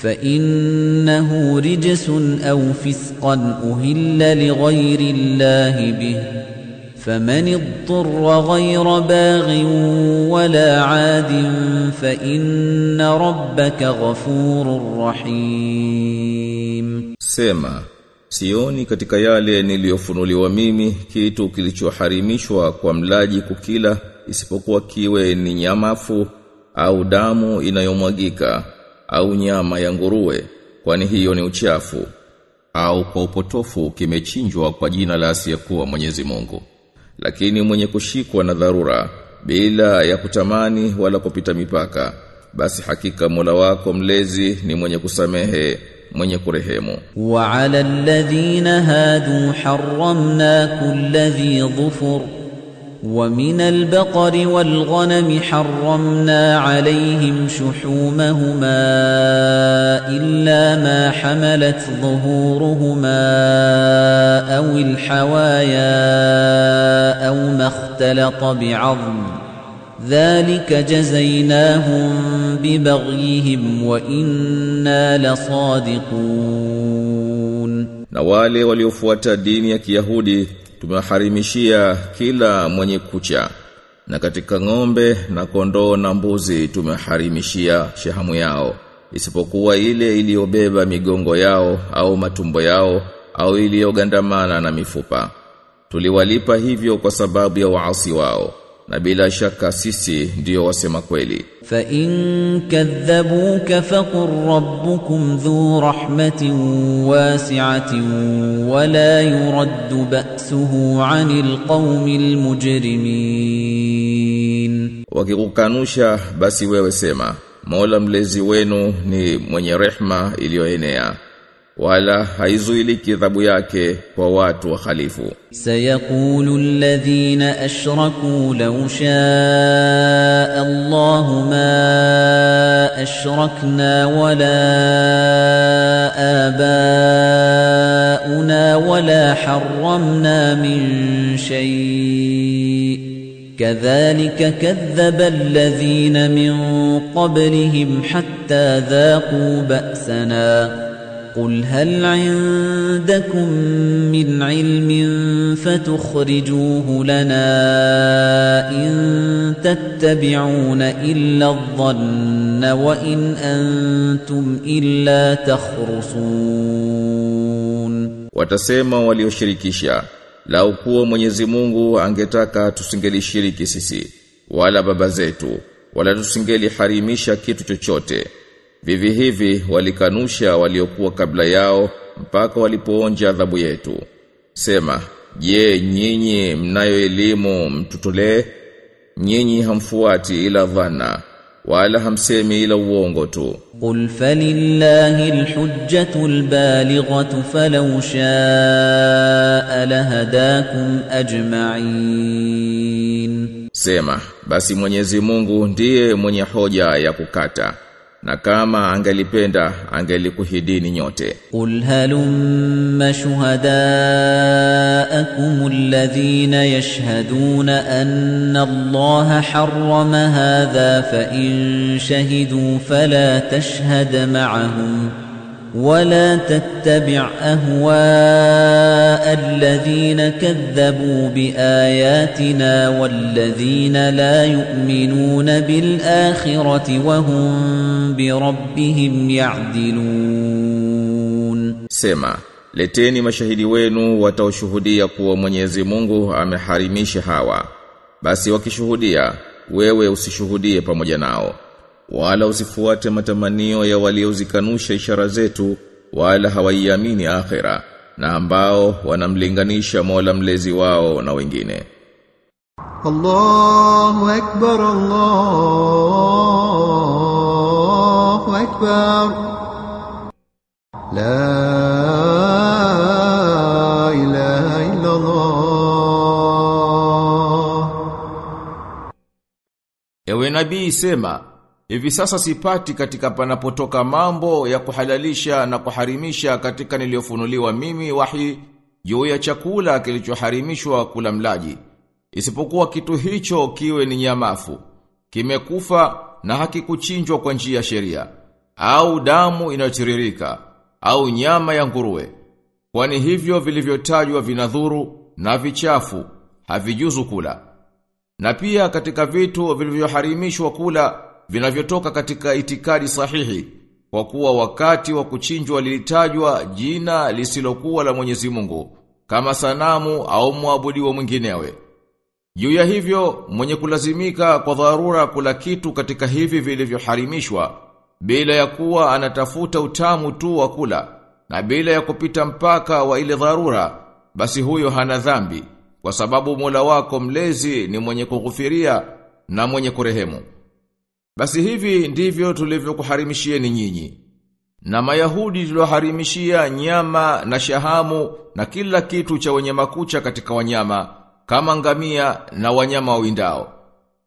فإنه رجس أو فسقا أهل لغير الله به فمن اضطر غير باغ ولا عاد فإن ربك غفور رحيم Sema, sioni katika yale niliyofunuliwa mimi kitu kilichoharimishwa kwa mlaji kukila isipokuwa kiwe ni nyamafu au damu inayomwagika au nyama ya nguruwe kwani hiyo ni uchafu au kwa upotofu kimechinjwa kwa jina la asiyekuwa Mwenyezi Mungu. Lakini mwenye kushikwa na dharura bila ya kutamani wala kupita mipaka basi hakika Mola wako mlezi ni mwenye kusamehe mwenye kurehemu. Wa ala alladhina hadu harramna kulli dhufur. ومن البقر والغنم حرمنا عليهم شحومهما إلا ما حملت ظهورهما أو الحوايا أو ما اختلط بعظم ذلك جزيناهم ببغيهم وإنا لصادقون na wale waliofuata dini tumewaharimishia kila mwenye kucha na katika ng'ombe na kondoo na mbuzi tumeharimishia shahamu yao. Isipokuwa ile iliyobeba migongo yao au matumbo yao au iliyogandamana na mifupa. Tuliwalipa hivyo kwa sababu ya waasi wao na bila shaka sisi ndio wasema kweli. Fa in kadhabuka faqur rabbukum dhu rahmatin wasi'atin wa la yuraddu ba'suhu 'anil qawmil mujrimin. Wakikukanusha basi wewe sema Mola mlezi wenu ni mwenye rehma iliyoenea. wala haizuili kidhabu yake kwa watu wahalifu. Sayaqulu alladhina ashraku law shaa Allahu ma ashrakna wala abauna wala harramna min shay' كذلك كذب الذين من قبلهم حتى ذاقوا بأسنا قل هل عندكم من علم فتخرجوه لنا إن تتبعون إلا الظن وإن أنتم إلا تخرصون watasema walioshirikisha lau kuwa Mwenyezi Mungu angetaka tusingelishiriki sisi wala baba zetu wala tusingeliharimisha kitu chochote Vivi hivi walikanusha waliokuwa kabla yao mpaka walipoonja adhabu yetu. Sema, je, nyinyi mnayo elimu mtutolee? Nyinyi hamfuati ila dhana wala hamsemi ila uongo tu. Qul falillahi alhujjatu albalighatu falau shaa lahadakum ajma'in. Sema, basi Mwenyezi Mungu ndiye mwenye hoja ya kukata. Na kama angelipenda angelikuhidini nyote. قل هلم شهداءكم الذين يشهدون أن الله حرم هذا فإن شهدوا فلا تشهد معهم ولا تتبع أهواء الذين كذبوا بآياتنا والذين لا يؤمنون بالآخرة وهم بربهم يعدلون Sema, leteni mashahidi wenu wataoshuhudia kuwa Mwenyezi Mungu ameharimisha hawa. Basi wakishuhudia, wewe usishuhudie pamoja nao. wala usifuate matamanio ya waliozikanusha ishara zetu wala hawaiamini akhira na ambao wanamlinganisha Mola mlezi wao na wengine. Allahu akbar Allahu akbar. La ilaha illa Allah Ewe nabii sema hivi sasa sipati katika panapotoka mambo ya kuhalalisha na kuharimisha katika niliyofunuliwa mimi wahi juu ya chakula kilichoharimishwa kula mlaji. Isipokuwa kitu hicho kiwe ni nyamafu, kimekufa na hakikuchinjwa kwa njia ya sheria, au damu inayotiririka, au nyama ya nguruwe. Kwani hivyo vilivyotajwa vinadhuru na vichafu havijuzu kula. Na pia katika vitu vilivyoharimishwa kula vinavyotoka katika itikadi sahihi kwa kuwa wakati wa kuchinjwa lilitajwa jina lisilokuwa la Mwenyezi Mungu kama sanamu au muabudiwa mwinginewe. Juu ya hivyo mwenye kulazimika kwa dharura kula kitu katika hivi vilivyoharimishwa bila ya kuwa anatafuta utamu tu wa kula na bila ya kupita mpaka wa ile dharura basi huyo hana dhambi kwa sababu Mola wako mlezi ni mwenye kughufiria na mwenye kurehemu. Basi hivi ndivyo tulivyokuharimishieni nyinyi. Na Mayahudi tulioharimishia nyama na shahamu na kila kitu cha wenye makucha katika wanyama kama ngamia na wanyama wawindao.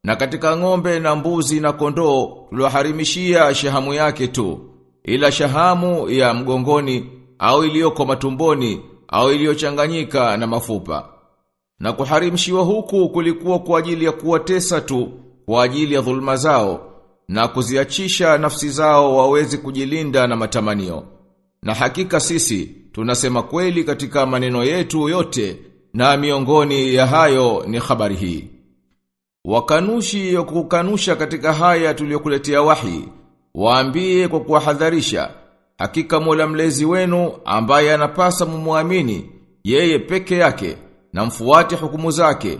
Na katika ng'ombe na mbuzi na kondoo tulioharimishia shahamu yake tu, ila shahamu ya mgongoni au iliyoko matumboni au iliyochanganyika na mafupa. Na kuharimishiwa huku kulikuwa kwa ajili ya kuwatesa tu, kwa ajili ya dhulma zao, na kuziachisha nafsi zao wawezi kujilinda na matamanio. Na hakika sisi, tunasema kweli katika maneno yetu yote, na miongoni ya hayo ni habari hii. Wakanushi kukanusha katika haya tuliyokuletea wahi, waambie kwa kuwahadharisha, hakika Mola mlezi wenu ambaye anapasa mumuamini, yeye peke yake, na mfuate hukumu zake.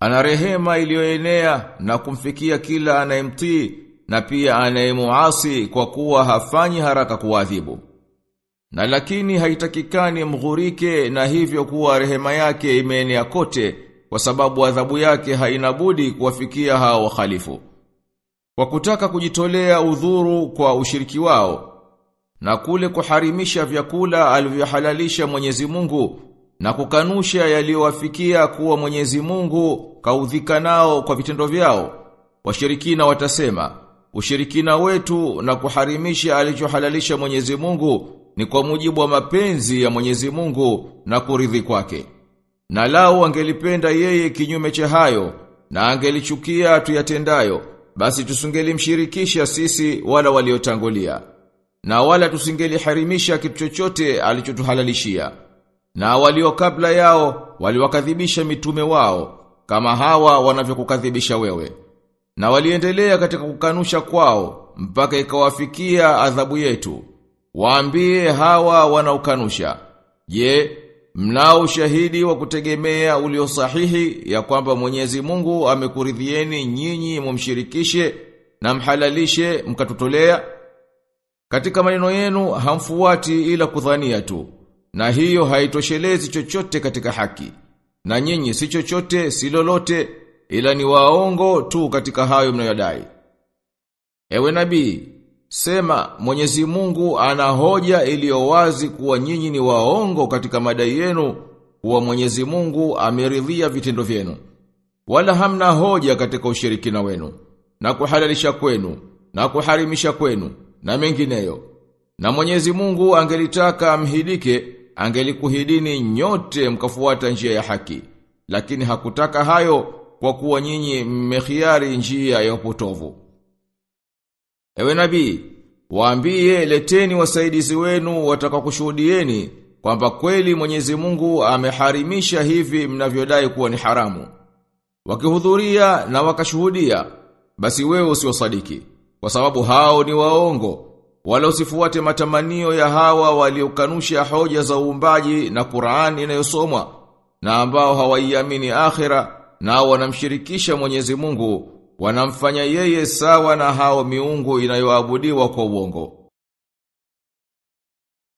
Ana rehema iliyoenea na kumfikia kila anayemtii na pia anayemuasi kwa kuwa hafanyi haraka kuadhibu. Na lakini haitakikani mghurike na hivyo kuwa rehema yake imeenea kote kwa sababu adhabu yake haina budi kuwafikia hao wakhalifu. Kwa kutaka kujitolea udhuru kwa ushiriki wao na kule kuharimisha vyakula alivyohalalisha Mwenyezi Mungu na kukanusha yaliyowafikia kuwa Mwenyezi Mungu kaudhika nao kwa vitendo vyao, washirikina watasema, ushirikina wetu na kuharimisha alichohalalisha Mwenyezi Mungu ni kwa mujibu wa mapenzi ya Mwenyezi Mungu na kuridhi kwake. Na lao angelipenda yeye kinyume cha hayo na angelichukia tuyatendayo, basi tusingelimshirikisha sisi wala waliotangulia. Na wala tusingeliharimisha kitu chochote alichotuhalalishia. Na walio kabla yao waliwakadhibisha mitume wao kama hawa wanavyokukadhibisha wewe. Na waliendelea katika kukanusha kwao mpaka ikawafikia adhabu yetu. Waambie hawa wanaukanusha. Je, mnao ushahidi wa kutegemea ulio sahihi ya kwamba Mwenyezi Mungu amekuridhieni nyinyi mumshirikishe na mhalalishe mkatutolea? Katika maneno yenu hamfuati ila kudhania tu. Na hiyo haitoshelezi chochote katika haki. Na nyinyi si chochote si lolote ila ni waongo tu katika hayo mnayodai. Ewe nabii, sema Mwenyezi Mungu ana hoja iliyo wazi kuwa nyinyi ni waongo katika madai yenu kuwa Mwenyezi Mungu ameridhia vitendo vyenu. Wala hamna hoja katika ushirikina wenu na kuhalalisha kwenu na kuharimisha kwenu na mengineyo. Na Mwenyezi Mungu angelitaka amhidike, angelikuhidini nyote mkafuata njia ya haki. Lakini hakutaka hayo kwa kuwa nyinyi mmekhiari njia ya upotovu. Ewe nabii, waambie leteni wasaidizi wenu watakakushuhudieni kwamba kweli Mwenyezi Mungu ameharimisha hivi mnavyodai kuwa ni haramu. Wakihudhuria na wakashuhudia, basi wewe usiwasadiki, kwa sababu hao ni waongo. Wala usifuate matamanio ya hawa waliokanusha hoja za uumbaji na Qur'an inayosomwa na ambao hawaiamini akhira na wanamshirikisha Mwenyezi Mungu wanamfanya yeye sawa na hao miungu inayoabudiwa kwa uongo.